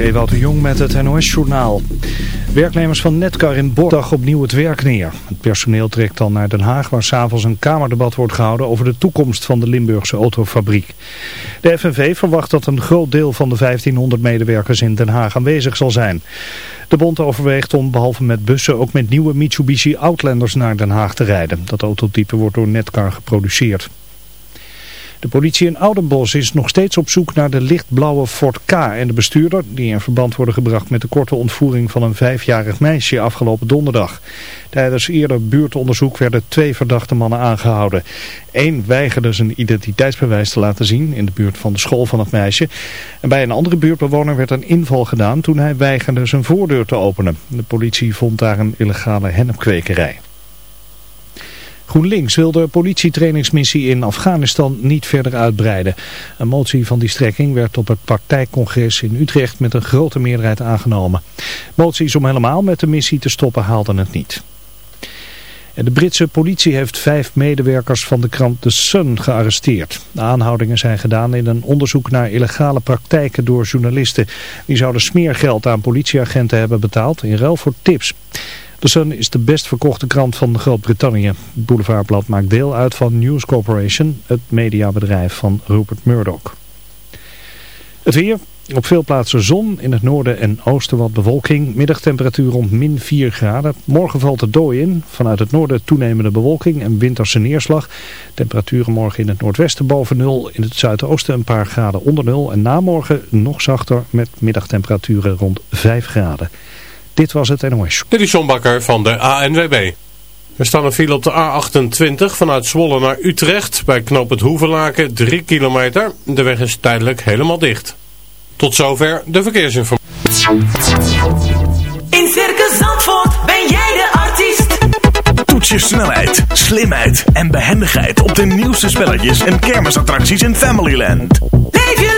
is de Jong met het NOS-journaal. Werknemers van Netcar in Bordag opnieuw het werk neer. Het personeel trekt dan naar Den Haag waar s'avonds een kamerdebat wordt gehouden over de toekomst van de Limburgse autofabriek. De FNV verwacht dat een groot deel van de 1500 medewerkers in Den Haag aanwezig zal zijn. De bond overweegt om behalve met bussen ook met nieuwe Mitsubishi Outlanders naar Den Haag te rijden. Dat autotype wordt door Netcar geproduceerd. De politie in Oudenbos is nog steeds op zoek naar de lichtblauwe Ford K en de bestuurder die in verband worden gebracht met de korte ontvoering van een vijfjarig meisje afgelopen donderdag. Tijdens eerder buurtonderzoek werden twee verdachte mannen aangehouden. Eén weigerde zijn identiteitsbewijs te laten zien in de buurt van de school van het meisje. En bij een andere buurtbewoner werd een inval gedaan toen hij weigerde zijn voordeur te openen. De politie vond daar een illegale hennepkwekerij. GroenLinks wil de politietrainingsmissie in Afghanistan niet verder uitbreiden. Een motie van die strekking werd op het partijcongres in Utrecht met een grote meerderheid aangenomen. Moties om helemaal met de missie te stoppen haalden het niet. En de Britse politie heeft vijf medewerkers van de krant The Sun gearresteerd. De aanhoudingen zijn gedaan in een onderzoek naar illegale praktijken door journalisten. Die zouden smeergeld aan politieagenten hebben betaald in ruil voor tips. The Sun is de best verkochte krant van Groot-Brittannië. Het boulevardblad maakt deel uit van News Corporation, het mediabedrijf van Rupert Murdoch. Het weer, op veel plaatsen zon, in het noorden en oosten wat bewolking. Middagtemperatuur rond min 4 graden. Morgen valt het dooi in. Vanuit het noorden toenemende bewolking en winterse neerslag. Temperaturen morgen in het noordwesten boven nul. In het zuidoosten een paar graden onder nul. En namorgen nog zachter met middagtemperaturen rond 5 graden. Dit was het NOS. Dit is John Bakker van de ANWB. Er staan een file op de A28 vanuit Zwolle naar Utrecht. Bij knoop het Hoevenlaken 3 kilometer. De weg is tijdelijk helemaal dicht. Tot zover de verkeersinformatie. In Circus Zandvoort ben jij de artiest. Toets je snelheid, slimheid en behendigheid op de nieuwste spelletjes en kermisattracties in Familyland. Leef je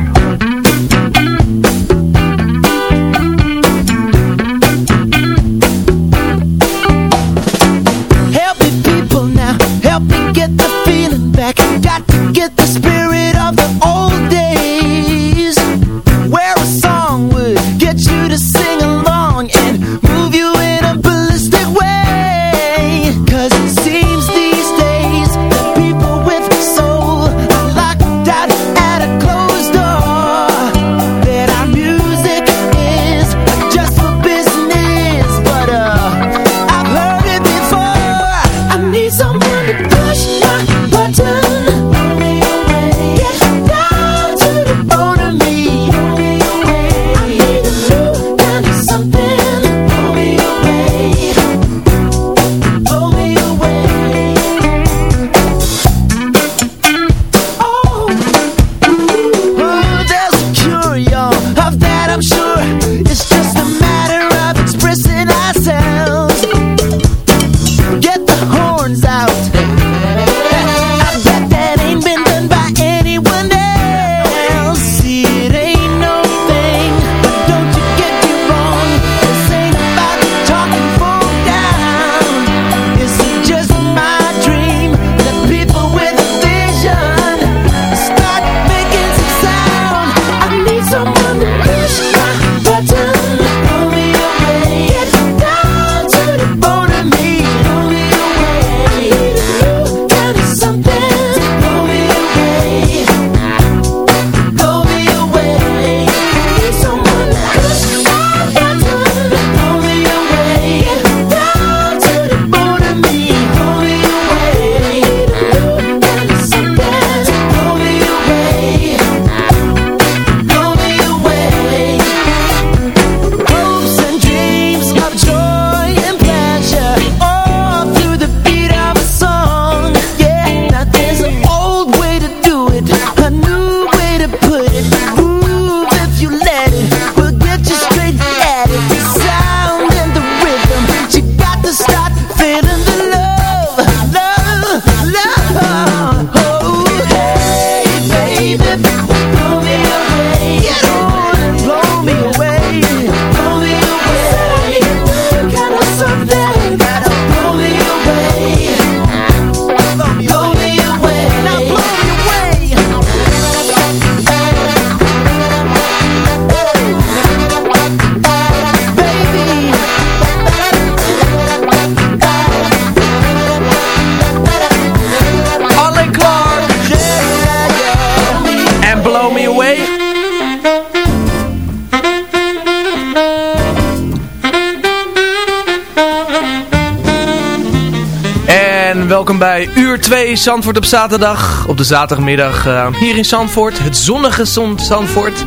Welkom bij uur 2 Zandvoort op zaterdag. Op de zaterdagmiddag uh, hier in Zandvoort. Het zonnige Zandvoort. Er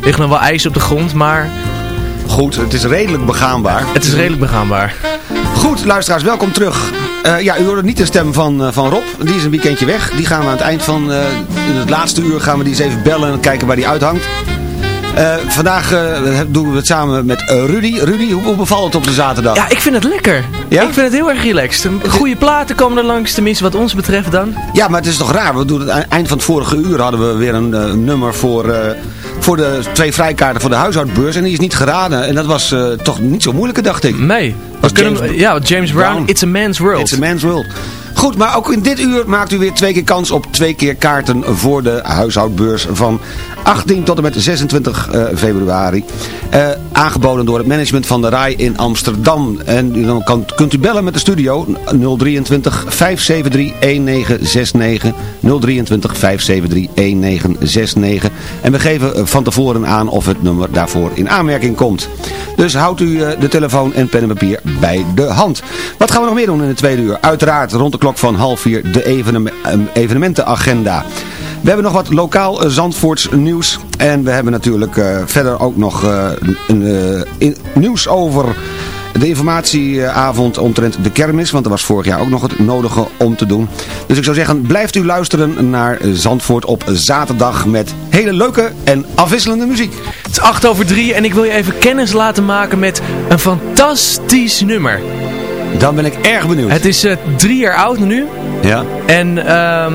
ligt nog wel ijs op de grond, maar... Goed, het is redelijk begaanbaar. Het is redelijk begaanbaar. Goed, luisteraars, welkom terug. Uh, ja, u hoorde niet de stem van, uh, van Rob. Die is een weekendje weg. Die gaan we aan het eind van het laatste uur gaan we die eens even bellen en kijken waar die uithangt. Uh, vandaag uh, doen we het samen met uh, Rudy. Rudy, hoe, hoe, bevalt het op de zaterdag? Ja, ik vind het lekker. Ja? Ik vind het heel erg relaxed. Goede platen komen er langs, tenminste wat ons betreft dan. Ja, maar het is toch raar. We doen het eind van het vorige uur hadden we weer een nummer voor, voor de twee vrijkaarten voor de huishoudbeurs. En die is niet geraden. En dat was toch niet zo moeilijke, dacht ik. Nee. Was James, ja, James Brown, Brown, It's a Man's World. It's a Man's World. Goed, maar ook in dit uur maakt u weer twee keer kans op twee keer kaarten voor de huishoudbeurs van 18 tot en met 26 uh, februari. Uh, aangeboden door het management van de RAI in Amsterdam. En dan kan, kunt u bellen met de studio 023 573 1969. 023 573 1969. En we geven van tevoren aan of het nummer daarvoor in aanmerking komt. Dus houdt u uh, de telefoon en pen en papier bij de hand. Wat gaan we nog meer doen in de tweede uur? Uiteraard rond de klok van half vier de evenem evenementenagenda. We hebben nog wat lokaal uh, Zandvoorts nieuws. En we hebben natuurlijk uh, verder ook nog uh, in, nieuws over de informatieavond omtrent de kermis. Want er was vorig jaar ook nog het nodige om te doen. Dus ik zou zeggen, blijft u luisteren naar Zandvoort op zaterdag met hele leuke en afwisselende muziek. Het is 8 over 3 en ik wil je even kennis laten maken met een fantastisch nummer. Dan ben ik erg benieuwd. Het is uh, drie jaar oud nu. Ja. En um,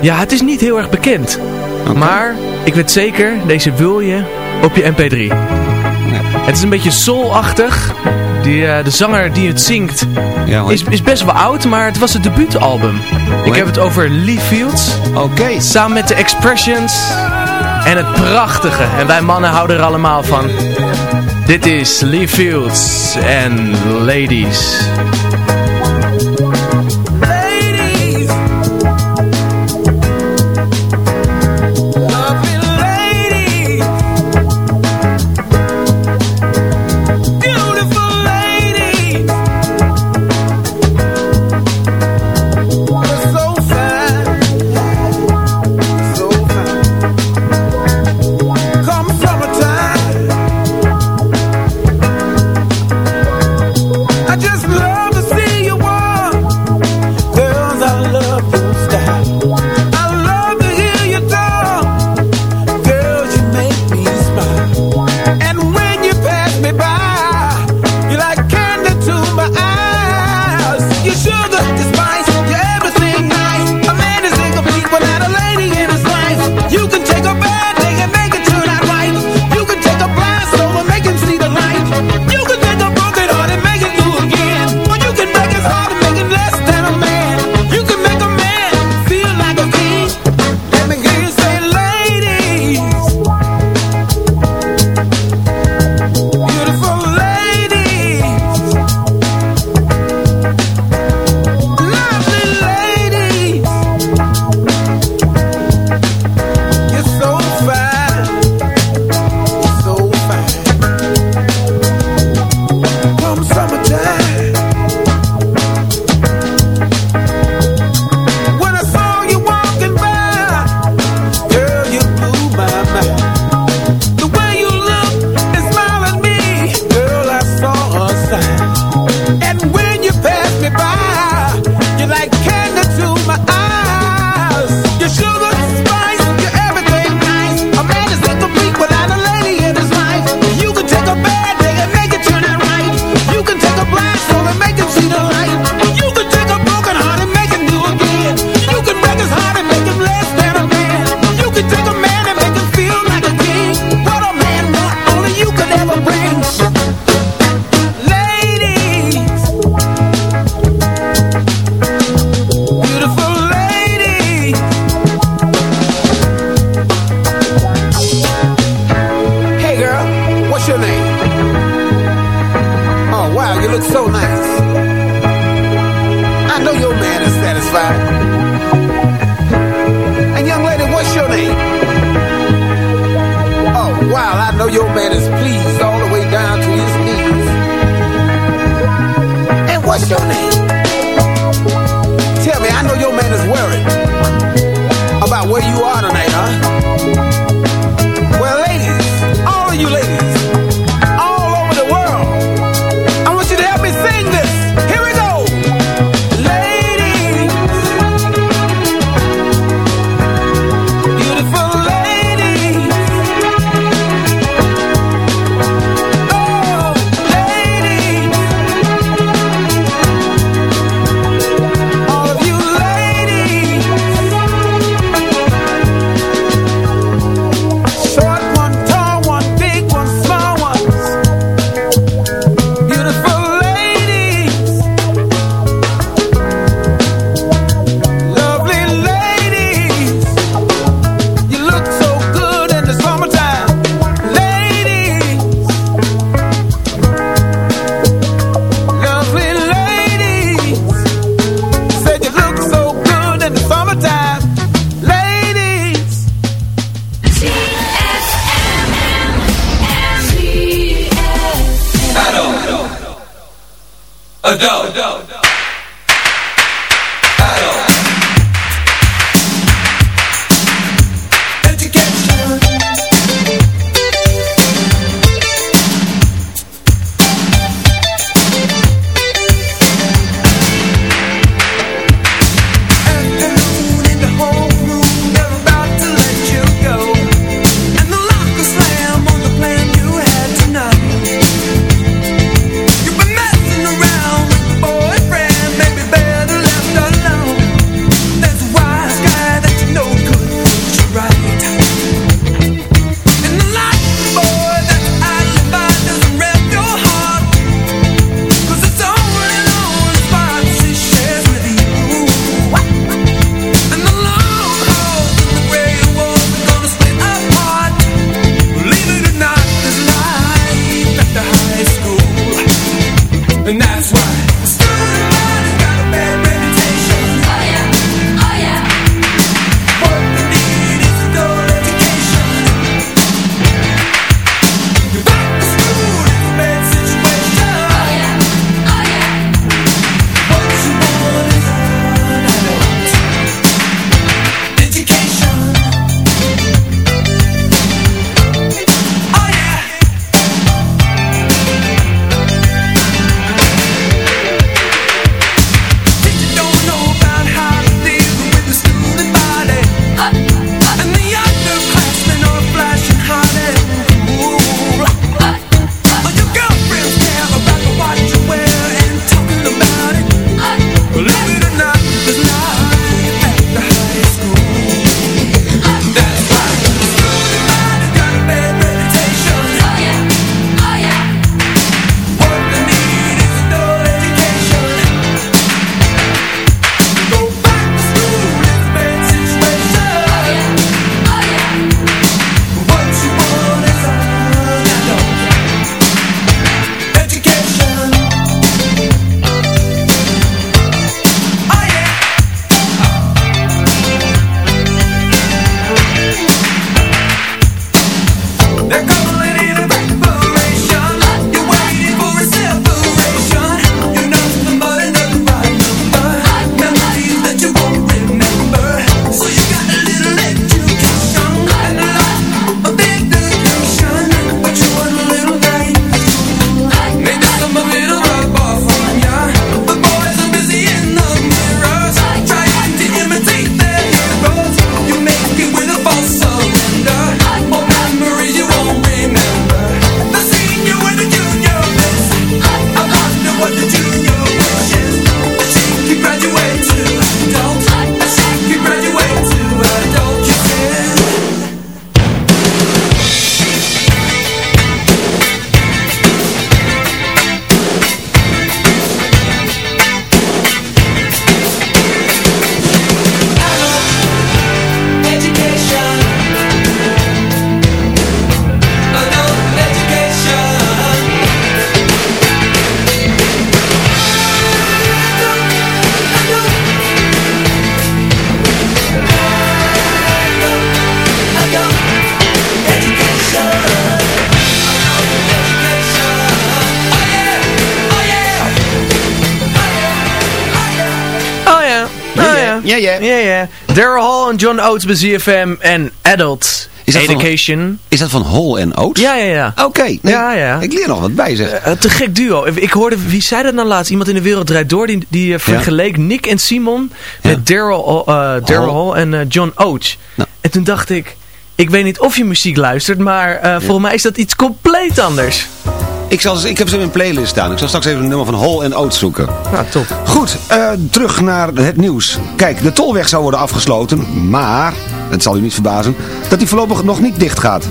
ja, het is niet heel erg bekend. Okay. Maar ik weet zeker, deze wil je op je mp3. Nee. Het is een beetje soulachtig. Die, uh, de zanger die het zingt ja, is, is best wel oud, maar het was het debuutalbum. Hoi. Ik heb het over Lee Fields. Oké. Okay. Samen met de Expressions. En het prachtige. En wij mannen houden er allemaal van. Dit is Lee Fields en Ladies. Ja, ja. Ja, ja. Daryl Hall en John Oates bij ZFM en Adult Is van- Education. Is dat van Hall en Oates? Ja, ja, ja. Oké, nee, Ja, ja. ik leer nog wat bij zeg. Eh, te gek duo. Ik hoorde, wie zei dat nou laatst? Iemand in de wereld draait door. Die, die eh, vergeleek Nick en Simon met Daryl eh, Daryl Hall en John Oates. Nou. En toen dacht ik, ik weet niet of je muziek luistert, maar eh, volgens mij is dat iets compleet anders. Ik, zal, ik heb ze in mijn playlist staan. Ik zal straks even een nummer van Hall en Oates zoeken. Nou, top. Goed, eh, terug naar het nieuws. Kijk, de tolweg zou worden afgesloten, maar, het zal u niet verbazen, dat die voorlopig nog niet dicht gaat.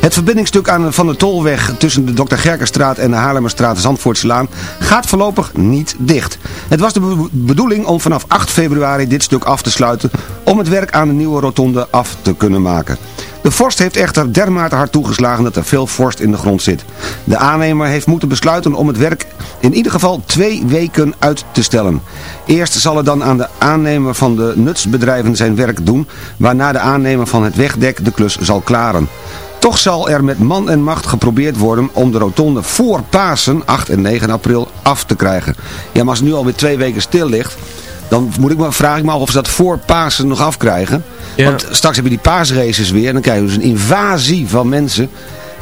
Het verbindingsstuk aan, van de tolweg tussen de Dr. Gerkenstraat en de Haarlemmerstraat Zandvoortslaan gaat voorlopig niet dicht. Het was de be- bedoeling om vanaf 8 februari dit stuk af te sluiten om het werk aan de nieuwe rotonde af te kunnen maken. De vorst heeft echter dermate hard toegeslagen dat er veel vorst in de grond zit. De aannemer heeft moeten besluiten om het werk in ieder geval twee weken uit te stellen. Eerst zal er dan aan de aannemer van de nutsbedrijven zijn werk doen, waarna de aannemer van het wegdek de klus zal klaren. Toch zal er met man en macht geprobeerd worden om de rotonde voor Pasen, 8 en 9 april, af te krijgen. Ja, maar als het nu alweer twee weken stil ligt, dan moet ik maar, vraag ik me af of ze dat voor Pasen nog afkrijgen. Want straks heb je die paasraces weer en dan krijgen we dus een invasie van mensen.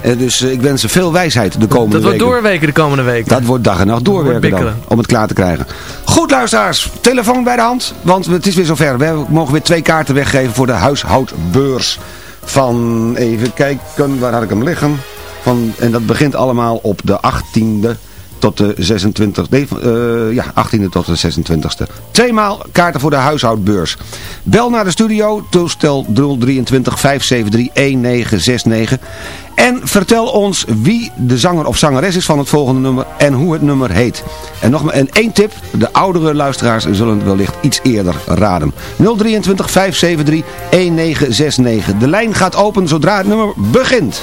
Eh, dus eh, ik wens ze veel wijsheid de komende Dat weken. wordt doorweken de komende weken. Dat wordt dag en nacht doorwerken dan, om het klaar te krijgen. Goed luisteraars, telefoon bij de hand, want het is weer zover. We mogen weer twee kaarten weggeven voor de huishoudbeurs van, even kijken, waar had ik hem liggen? Van, en dat begint allemaal op de 18e tot de 26 nee, eh, ja, 18e tot de 26e. Tweemaal kaarten voor de huishoudbeurs. Bel naar de studio, toestel 023 573 1969. En vertel ons wie de zanger of zangeres is van het volgende nummer en hoe het nummer heet. En nog maar één tip, de oudere luisteraars zullen wellicht iets eerder raden. 023 573 1969. De lijn gaat open zodra het nummer begint.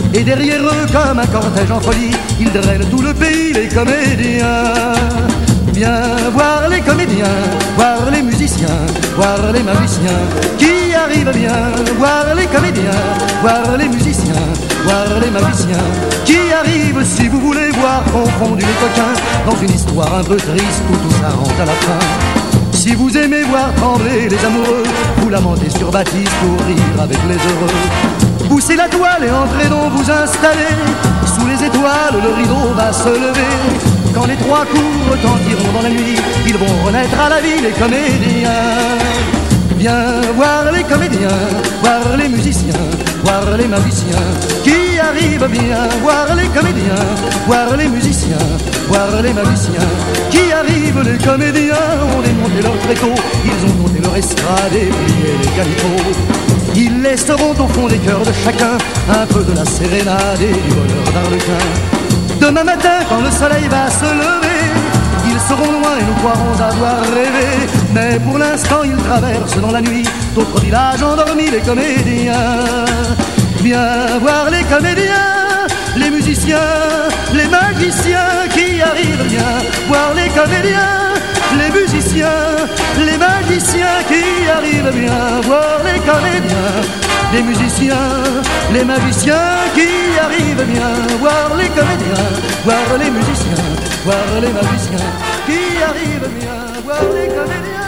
Et derrière eux, comme un cortège en folie, ils drainent tout le pays, les comédiens. Viens voir les comédiens, voir les musiciens, voir les magiciens qui arrivent bien. Voir les comédiens, voir les musiciens, voir les magiciens qui arrivent. Si vous voulez voir confondus les coquins dans une histoire un peu triste où tout s'arrange à la fin. Si vous aimez voir trembler les amoureux, vous lamentez sur Baptiste pour rire avec les heureux. Poussez la toile et entrez donc vous installer. Sous les étoiles, le rideau va se lever. Quand les trois coups retentiront dans la nuit, ils vont renaître à la vie les comédiens. Viens voir les comédiens, voir les musiciens, voir les magiciens qui arrivent bien? Voir les comédiens, voir les musiciens, voir les magiciens qui arrivent. Les comédiens ont démonté leur tréteau, ils ont monté leur estrade et plié les calicots. Ils laisseront au fond des cœurs de chacun un peu de la sérénade et du bonheur d'Arlequin. Demain matin, quand le soleil va se lever, ils seront loin et nous croirons avoir rêvé. Mais pour l'instant, ils traversent dans la nuit d'autres villages endormis, les comédiens. Viens voir les comédiens, les musiciens, les magiciens qui arrivent bien. Voir les comédiens, les musiciens, les magiciens qui arrivent bien. Voir les comédiens, les musiciens, les magiciens qui arrivent bien. Voir les comédiens, voir les musiciens, voir les magiciens qui arrivent bien. Voir les comédiens.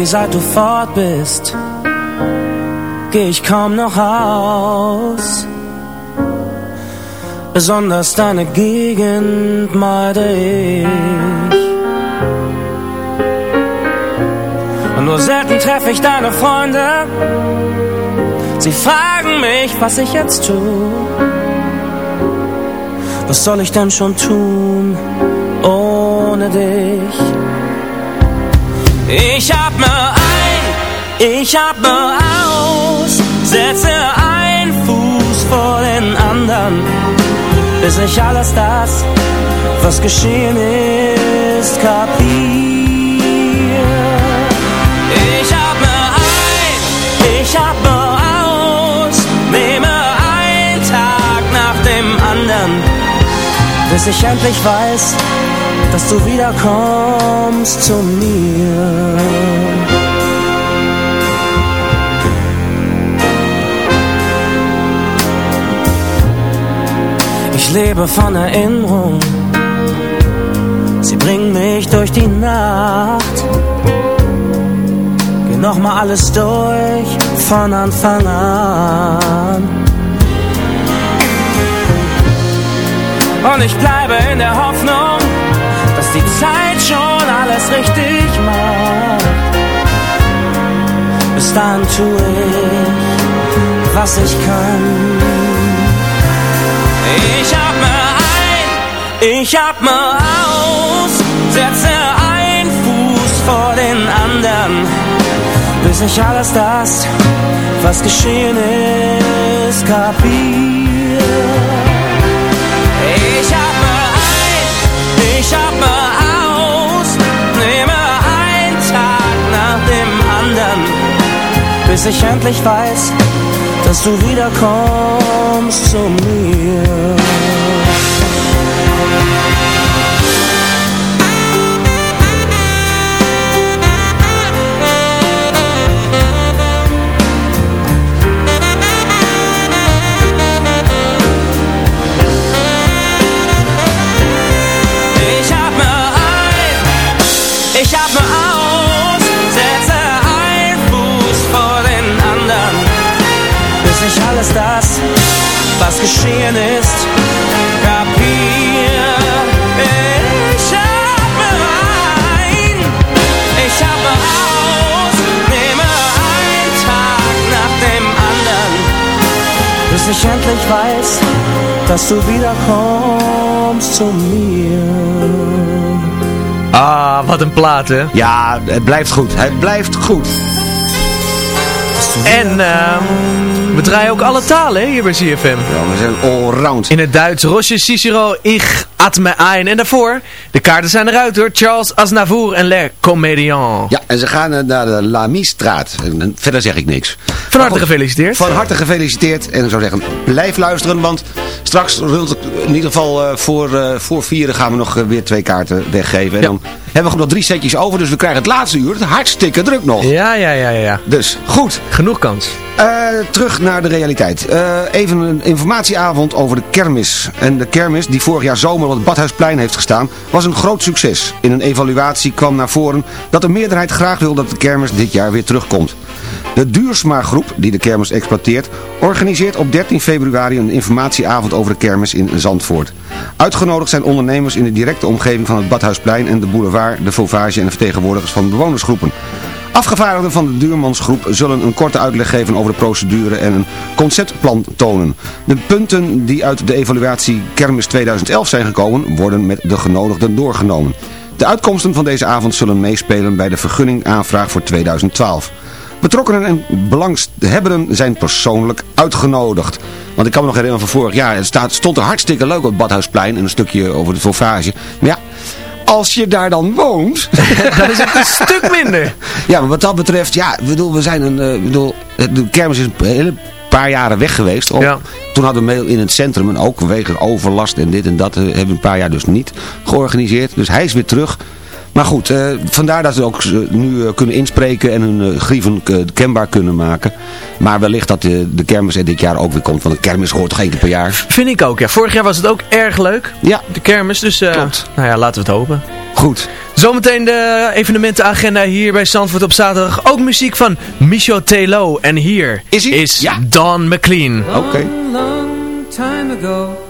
Baby, seit du fort bist, geh ich kaum noch aus. Besonders deine Gegend meide ich. Und nur selten treffe ich deine Freunde. Sie fragen mich, was ich jetzt tue. Was soll ich denn schon tun ohne dich? Ich atme ein, ich atme aus, setze ein Fuß vor den anderen, bis ich alles das, was geschehen ist, kapier. Bis ich endlich weiß, dass du wiederkommst zu mir. Ich lebe von Erinnerung, sie bringen mich durch die Nacht. Geh nochmal alles durch von Anfang an. Und ich bleibe in der Hoffnung, dass die Zeit schon alles richtig macht. kommst, dann tu ich, was ich kann. Ich atme ein, ich atme aus, setze ein Fuß vor den anderen, bis ich alles das, was geschehen ist, kapier. Bis ich endlich weiß, dass du wiederkommst zu mir. Das, was geschehen ist, kapier. Ich atme ein, ich atme aus, nehme einen Tag nach dem anderen, bis ich endlich weiß, dass du wiederkommst zu mir. Ah, wat een plaat, hè? Ja, het blijft goed. Hij blijft goed. En ehm, we draaien ook alle talen hier bij CFM. Ja, we zijn allround. In het Duits, Roche Cicero, Ich atme ein. En daarvoor, de kaarten zijn eruit hoor. Charles Aznavour en Le Comédien. Ja, en ze gaan eh, naar de Lamy-straat. Verder zeg ik niks. Van harte gefeliciteerd. Van harte gefeliciteerd. En ik zou zeggen, blijf luisteren. Want straks, in ieder geval eh, voor, eh, voor vieren, gaan we nog eh, weer twee kaarten weggeven. En dan hebben we nog drie setjes over. Dus we krijgen het laatste uur. Het hartstikke druk nog. Ja, ja, ja, ja. Dus, goed. Genoeg kans. Eh, terug naar de realiteit. Eh, even een informatieavond over de kermis. En de kermis, die vorig jaar zomer op het Badhuisplein heeft gestaan, was een groot succes. In een evaluatie kwam naar voren dat de meerderheid graag wil dat de kermis dit jaar weer terugkomt. De Duursma Groep, die de kermis exploiteert, organiseert op 13 februari een informatieavond over de kermis in Zandvoort. Uitgenodigd zijn ondernemers in de directe omgeving van het Badhuisplein en de boulevard, de Fauvage en de vertegenwoordigers van bewonersgroepen. Afgevaardigden van de Duurmansgroep zullen een korte uitleg geven over de procedure en een conceptplan tonen. De punten die uit de evaluatie Kermis 2011 zijn gekomen, worden met de genodigden doorgenomen. De uitkomsten van deze avond zullen meespelen bij de vergunningaanvraag voor 2012. Betrokkenen en belanghebbenden zijn persoonlijk uitgenodigd. Want ik kan me nog herinneren van vorig jaar, het staat, stond er hartstikke leuk op het Badhuisplein en een stukje over de Fauvage. Maar ja, als je daar dan woont... Dan is het een stuk minder. Ja, maar wat dat betreft, ja, bedoel, we zijn een, eh, ik bedoel, de kermis is een hele paar jaren weg geweest. Ja. Toen hadden we in het centrum en ook vanwege overlast en dit en dat eh, hebben we een paar jaar dus niet georganiseerd. Dus hij is weer terug. Maar goed, eh, vandaar dat ze ook nu eh, kunnen inspreken en hun eh, grieven kenbaar kunnen maken. Maar wellicht dat de, de kermis er dit jaar ook weer komt. Want de kermis hoort één keer per jaar. Vind ik ook, ja. Vorig jaar was het ook erg leuk. Ja. De kermis, dus eh, Klopt. nou ja, laten we het hopen. Goed. Zometeen de evenementenagenda hier bij Zandvoort op zaterdag. Ook muziek van Michel Telo. En hier Is hij? is Ja. Don McLean. Oké. long time ago.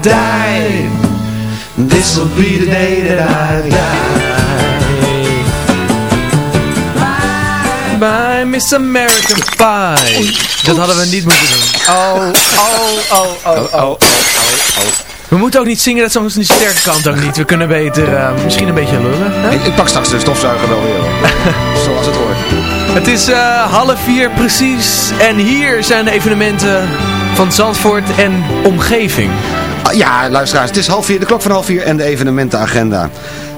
die This will be the day that I die Bij Miss American Pie. Dat hadden we niet moeten doen. Oh, oh, oh, oh, oh. We moeten ook niet zingen, dat is ons niet sterke kant ook niet. We kunnen beter eh, misschien een beetje lullen. hè? Ik, ik pak straks de stofzuiger wel weer. Zoals het hoort. Het is eh, half vier precies en hier zijn de evenementen van Zandvoort en omgeving. Ah, Ja, luisteraars, het is half vier, de klok van half vier en de evenementenagenda.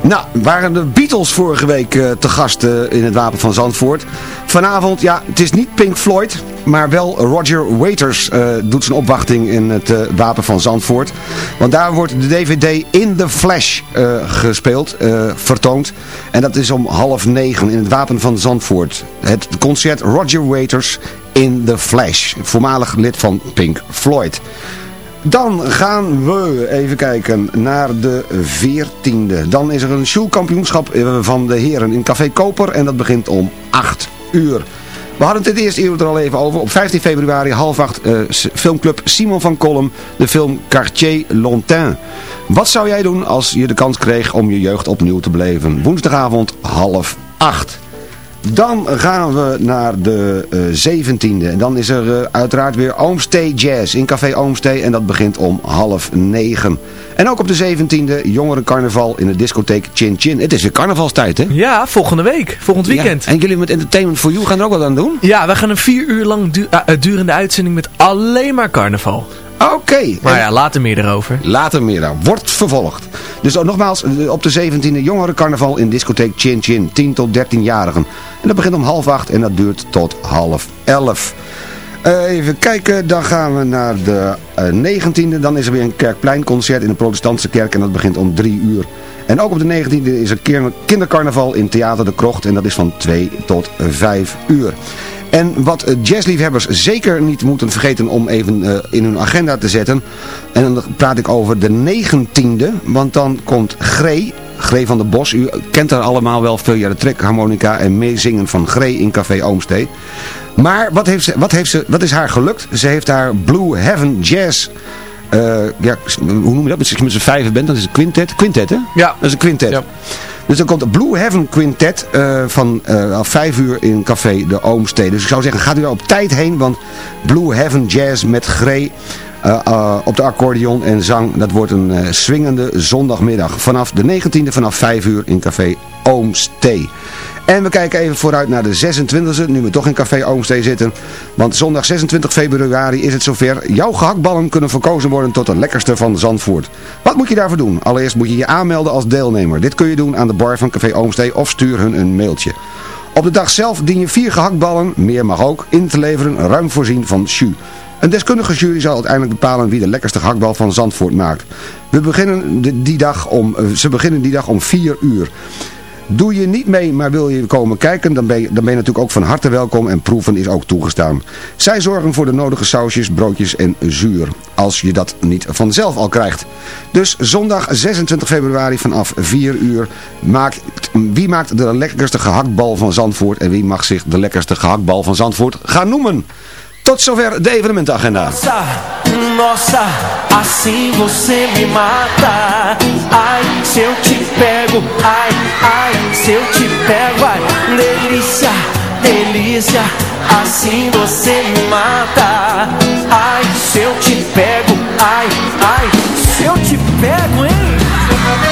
Nou, waren de Beatles vorige week eh, te gast eh, in het Wapen van Zandvoort. Vanavond, ja, het is niet Pink Floyd, maar wel Roger Waters eh, doet zijn opwachting in het Wapen van Zandvoort. Want daar wordt de DVD In The Flash gespeeld, vertoond. En dat is om half negen in het Wapen van Zandvoort. Het concert Roger Waters In The Flash, voormalig lid van Pink Floyd. Dan gaan we even kijken naar de 14e. Dan is er een shoelkampioenschap eh, van de heren in Café Koper en dat begint om 8 uur. We hadden het dit eerste uur er al even over. Op 15 februari half acht eh, filmclub Simon van Kolm, de film Quartier Lontain. Wat zou jij doen als je de kans kreeg om je jeugd opnieuw te beleven? Woensdagavond half acht. Dan gaan we naar de eh, 17e. En dan is er eh, uiteraard weer Oomstee Jazz in Café Oomstee. En dat begint om half negen. En ook op de 17e jongerencarnaval in de discotheek Chin Chin. Het is weer carnavalstijd, hè? Ja, volgende week, volgend weekend. Ja, En jullie met Entertainment for You gaan er ook wat aan doen? Ja, we gaan een vier uur lang du- eh, durende uitzending met alleen maar carnaval. Oké. Maar ja, later meer erover. Later meer daar. Wordt vervolgd. Dus ook nogmaals, eh, op de 17e jongerencarnaval in discotheek Chin Chin. 10 tot 13-jarigen. En dat begint om half acht en dat duurt tot half elf. Eh, even kijken, dan gaan we naar de eh, 19e. Dan is er weer een kerkpleinconcert in de protestantse kerk en dat begint om 3 uur. En ook op de 19e is er kinder- kindercarnaval in Theater de Krocht en dat is van 2 tot 5 uur. En wat eh, jazzliefhebbers zeker niet moeten vergeten om even eh, in hun agenda te zetten. En dan praat ik over de 19e, want dan komt Gree, Gree van der Bos. U kent haar allemaal wel via de trekharmonica en meezingen van Gree in Café Oomstee. Maar wat, heeft ze, wat, heeft ze, wat is haar gelukt? Ze heeft haar Blue Heaven Jazz... eh, ja, hoe noem je dat? Als je met z'n vijven bent, dan is het quintet. Quintet, hè? Ja. Dat is een quintet. Ja. Dus dan komt de Blue Heaven Quintet uh, van uh, 5 uur in Café de Oomstee. Dus ik zou zeggen, gaat u er op tijd heen, want Blue Heaven Jazz met Grey... Uh, op de accordeon en zang. Dat wordt een swingende zondagmiddag. Vanaf de 19e, vanaf 5 uur in Café Oomstee. En we kijken even vooruit naar de 26e, nu we toch in Café Oomstee zitten. Want zondag 26 februari is het zover. Jouw gehaktballen kunnen verkozen worden tot de lekkerste van Zandvoort. Wat moet je daarvoor doen? Allereerst moet je je aanmelden als deelnemer. Dit kun je doen aan de bar van Café Oomstee of stuur hun een mailtje. Op de dag zelf dien je vier gehaktballen, meer mag ook, in te leveren, ruim voorzien van jus. Een deskundige jury zal uiteindelijk bepalen wie de lekkerste gehaktbal van Zandvoort maakt. We beginnen die dag om, ze beginnen die dag om 4 uur. Doe je niet mee, maar wil je komen kijken, dan ben, je, dan ben je natuurlijk ook van harte welkom en proeven is ook toegestaan. Zij zorgen voor de nodige sausjes, broodjes en zuur, als je dat niet vanzelf al krijgt. Dus zondag 26 februari vanaf 4 uur, maakt, wie maakt de lekkerste gehaktbal van Zandvoort en wie mag zich de lekkerste gehaktbal van Zandvoort gaan noemen? Tot zover de evenementagenda. Nossa, nossa, assim você me mata. Ai, se eu te pego, ai, ai, se eu te pego, ai, delícia, delícia, assim você me mata. Ai, se eu te pego, ai, ai, se eu te pego, hein?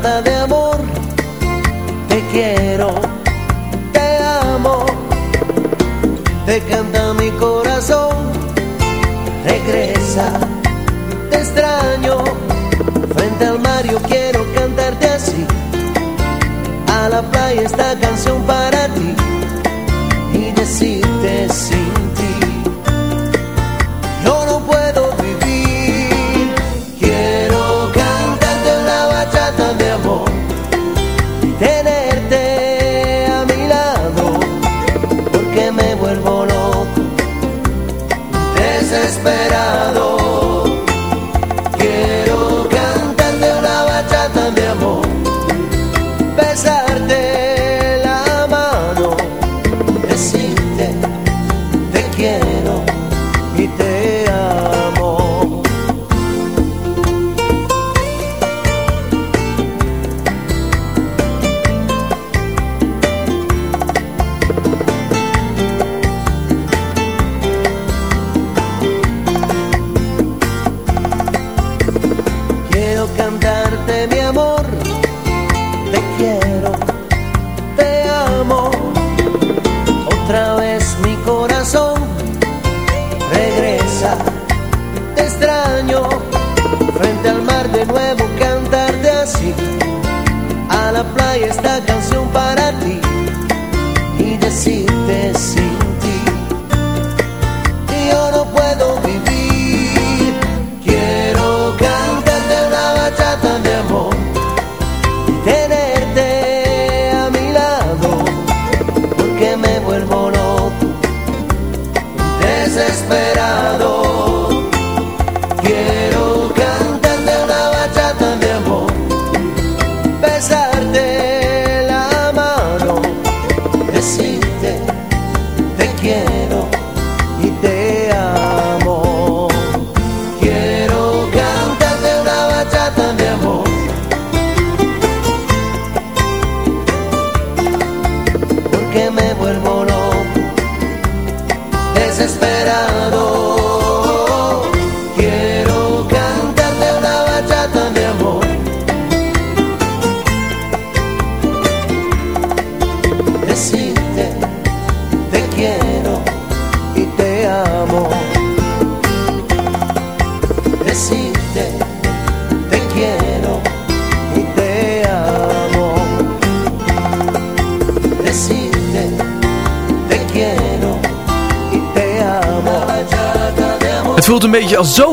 de amor, te quiero, te amo, te canta mi corazón, regresa, te extraño, frente al mar yo quiero cantarte así, a la playa esta canción para desesperado.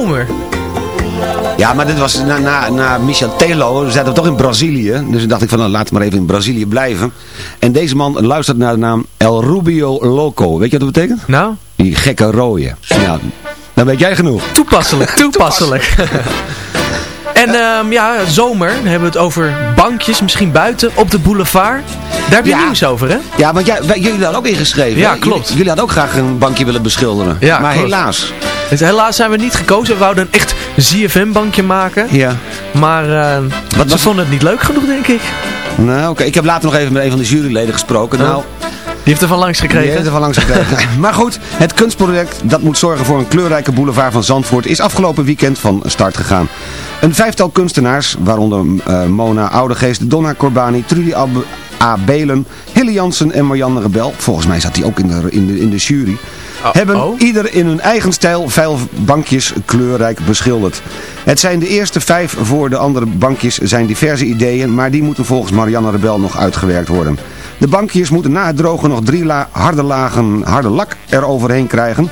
Zomer. Ja, maar dit was na, na, na Michel Telo. We zaten toch in Brazilië. Dus dacht ik van, nou, laten we maar even in Brazilië blijven. En deze man luistert naar de naam El Rubio Loco. Weet je wat dat betekent? Nou? Die gekke rooie. Ja, dan weet jij genoeg. Toepasselijk, toepasselijk. en ehm, ja, zomer, hebben we het over bankjes, misschien buiten, op de boulevard. Daar heb je Ja. nieuws over, hè? Ja, want jij, wij- jullie hadden ook ingeschreven. Ja, hè? klopt. Jullie, jullie hadden ook graag een bankje willen beschilderen. Ja, maar klopt. helaas. Dus helaas zijn we niet gekozen. We wouden een echt ZFM-bankje maken. Ja. Maar eh Wat ze vonden het niet leuk genoeg, denk ik. Nou, oké. Ik heb later nog even met een van de juryleden gesproken. Nou, Die heeft er van langs Die gekregen. heeft er van langs gekregen. maar goed, het kunstproject dat moet zorgen voor een kleurrijke boulevard van Zandvoort is afgelopen weekend van start gegaan. Een vijftal kunstenaars, waaronder eh, Mona Oudegeest, Donna Corbani, Trudy Ab A. Belen, Hilly Jansen en Marianne Rebel, volgens mij zat die ook in de, in de, in de jury, hebben oh. ieder in hun eigen stijl vijf bankjes kleurrijk beschilderd. Het zijn de eerste vijf voor de andere bankjes zijn diverse ideeën, maar die moeten volgens Marianne Rebel nog uitgewerkt worden. De bankjes moeten na het drogen nog drie la harde lagen harde lak eroverheen krijgen.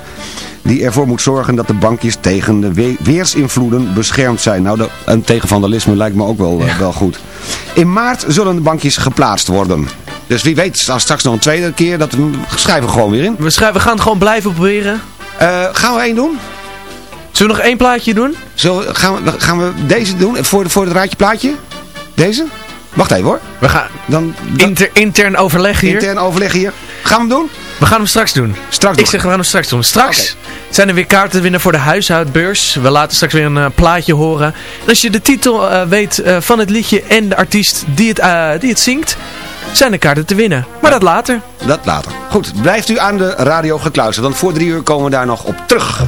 Die ervoor moet zorgen dat de bankjes tegen de we- weersinvloeden beschermd zijn. Nou, de, een tegen vandalisme lijkt me ook wel, eh, wel goed. In maart zullen de bankjes geplaatst worden. Dus wie weet, als straks nog een tweede keer, dat we schrijven we gewoon weer in. We, schrijven, we gaan het gewoon blijven proberen. Eh, gaan we één doen? Zullen we nog één plaatje doen? Gaan, we, gaan we deze doen? Voor, voor het raadje plaatje? Deze? Wacht even hoor. We gaan Dan, dan inter, intern overleg hier. intern overleg hier. Gaan we hem doen? We gaan hem straks doen. Straks Ik doen. zeg, we gaan hem straks doen. Straks zijn er weer kaarten te winnen voor de huishoudbeurs. We laten straks weer een eh, plaatje horen. En als je de titel eh, weet van het liedje en de artiest die het, die het zingt, zijn er kaarten te winnen. Maar dat later. Dat later. Goed, blijft u aan de radio gekluisterd. Want voor drie uur komen we daar nog op terug.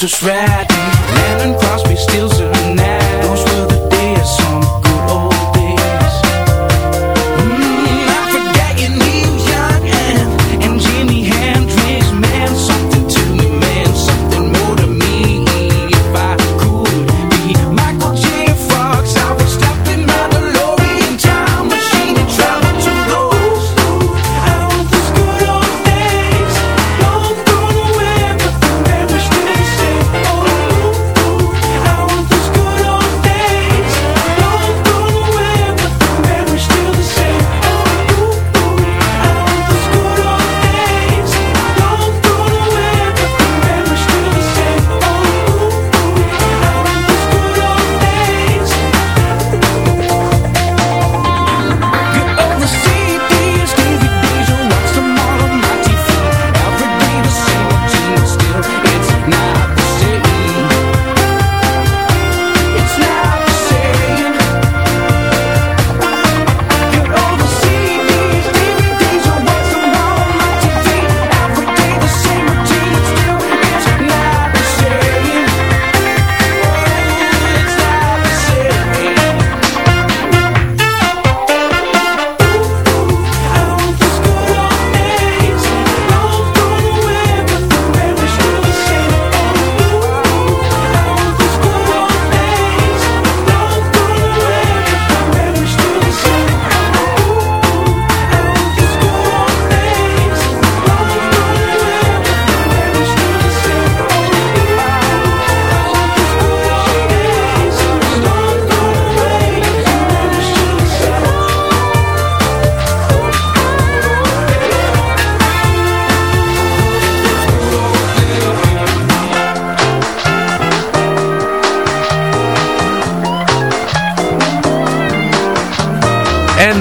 just ride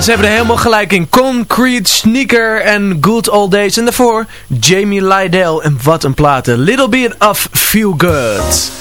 ze hebben er helemaal gelijk in. Concrete, Sneaker en Good Old Days. En daarvoor Jamie Lydell. En wat een platen. Little bit of Feel Good.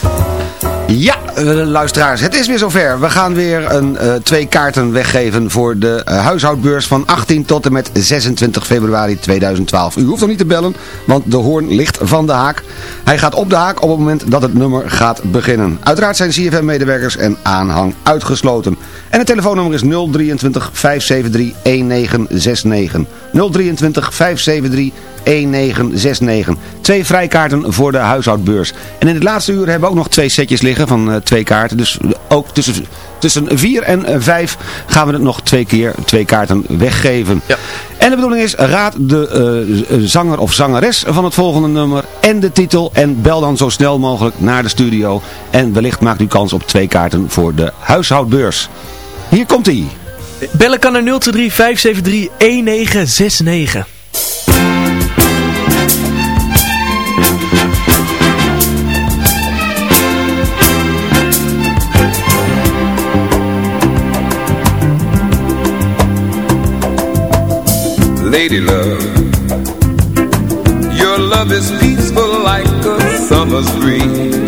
Ja, eh, luisteraars, het is weer zover. We gaan weer een, eh, twee kaarten weggeven voor de eh, huishoudbeurs van 18 tot en met 26 februari 2012. U hoeft nog niet te bellen, want de hoorn ligt van de haak. Hij gaat op de haak op het moment dat het nummer gaat beginnen. Uiteraard zijn CFM-medewerkers en aanhang uitgesloten. En het telefoonnummer is 023 573 1969. 023 573 1969. Twee vrijkaarten voor de huishoudbeurs. En in het laatste uur hebben we ook nog twee setjes liggen van uh, twee kaarten. Dus ook tussen, tussen vier en vijf gaan we het nog twee keer twee kaarten weggeven. Ja. En de bedoeling is, raad de uh, zanger of zangeres van het volgende nummer en de titel. En bel dan zo snel mogelijk naar de studio. En wellicht maakt u kans op twee kaarten voor de huishoudbeurs. Hier komt hij. Bellen kan naar 023 573 1969. Lady love, your love is peaceful like a summer's breeze.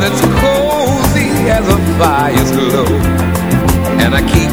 That's cozy as a fire's glow. And I keep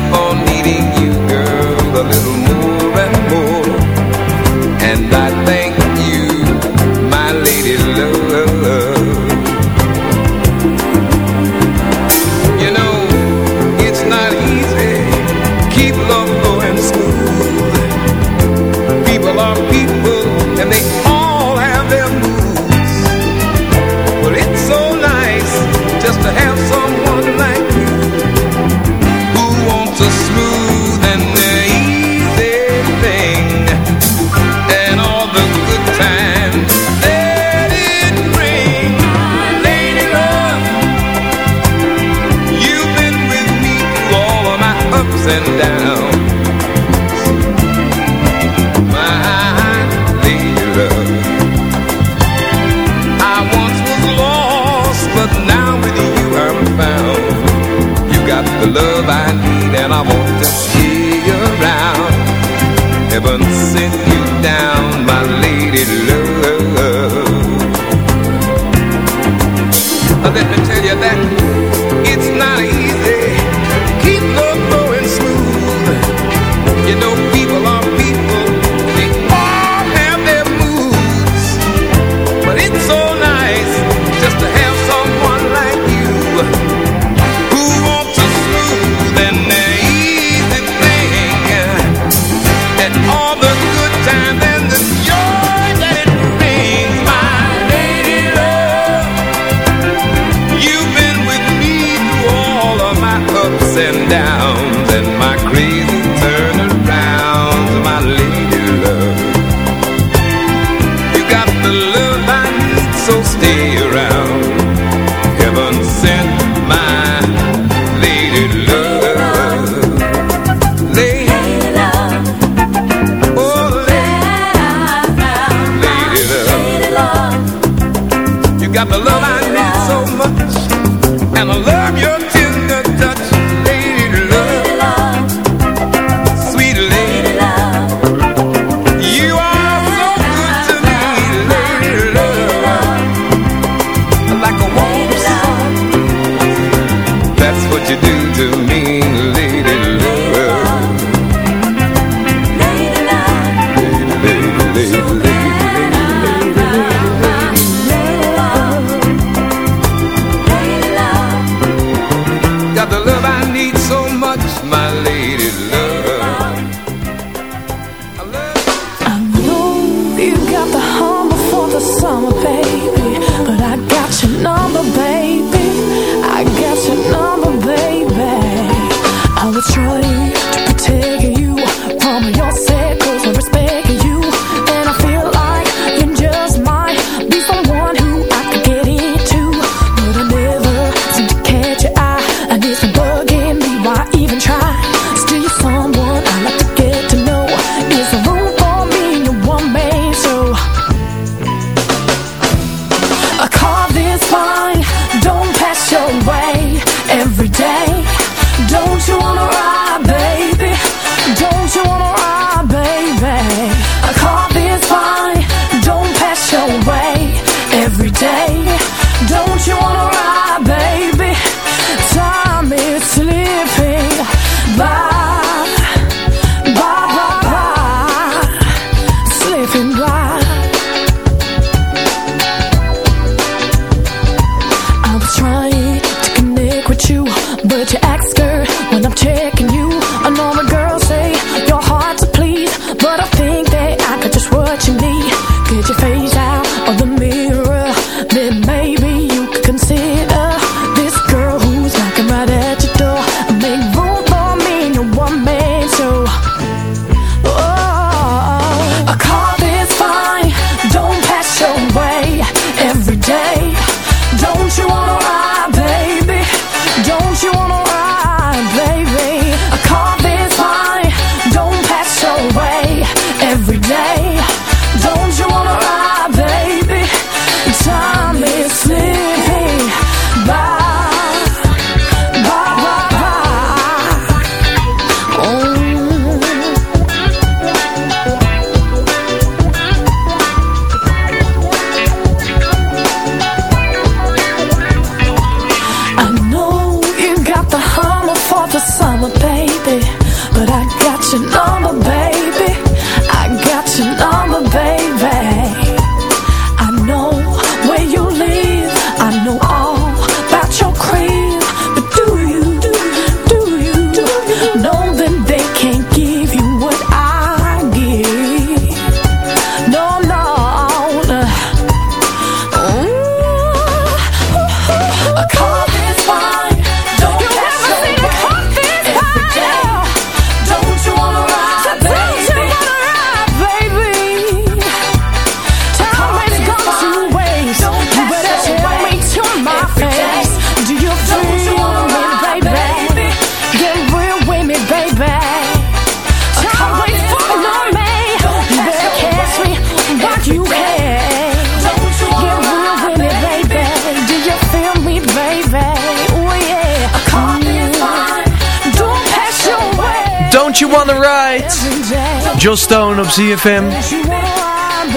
ZFM.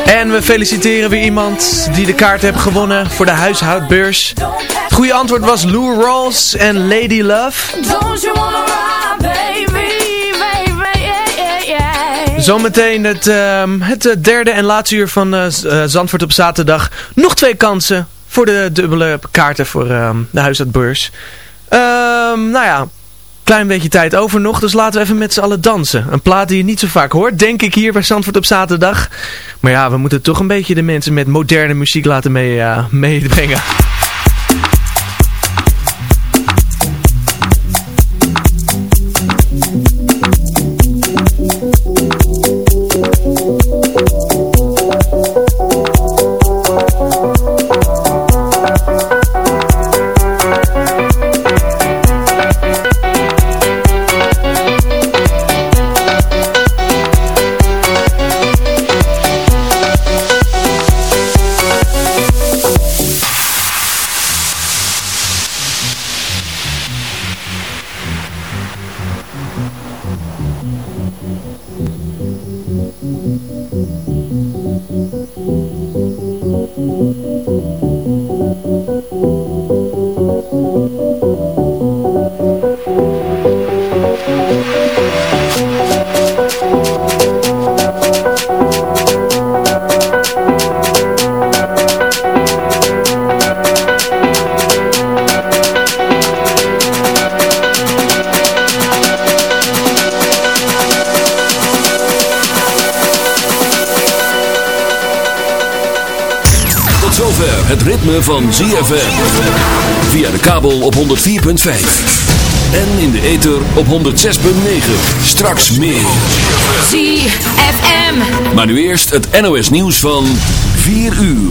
En we feliciteren weer iemand die de kaart heeft gewonnen voor de huishoudbeurs. Het goede antwoord was Lou Rawls en Lady Love. Zometeen het, ehm, het eh, derde en laatste uur van eh, eh, Zandvoort op zaterdag. Nog twee kansen voor de dubbele kaarten voor ehm, de huishoudbeurs. Ehm nou ja, klein beetje tijd over nog, dus laten we even met z'n allen dansen. Een plaat die je niet zo vaak hoort, denk ik hier bij Zandvoort op zaterdag. Maar ja, we moeten toch een beetje de mensen met moderne muziek laten mee, eh. Straks meer. ZFM. Maar nu eerst het NOS nieuws van 4 uur.